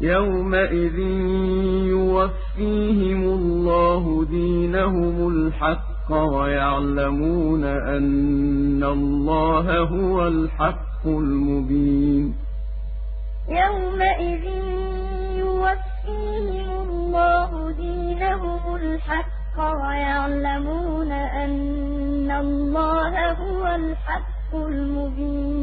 يَوْمَئِذٍ يُوَفِّيهِمُ اللَّهُ دِينَهُمُ الْحَقَّ وَيَعْلَمُونَ أَنَّ اللَّهَ هُوَ الْحَقُّ الْمُبِينُ يَوْمَئِذٍ يُوَفِّيهِمُ اللَّهُ دِينَهُمُ الْحَقَّ وَيَعْلَمُونَ أَنَّ اللَّهَ هُوَ الْحَقُّ الْمُبِينُ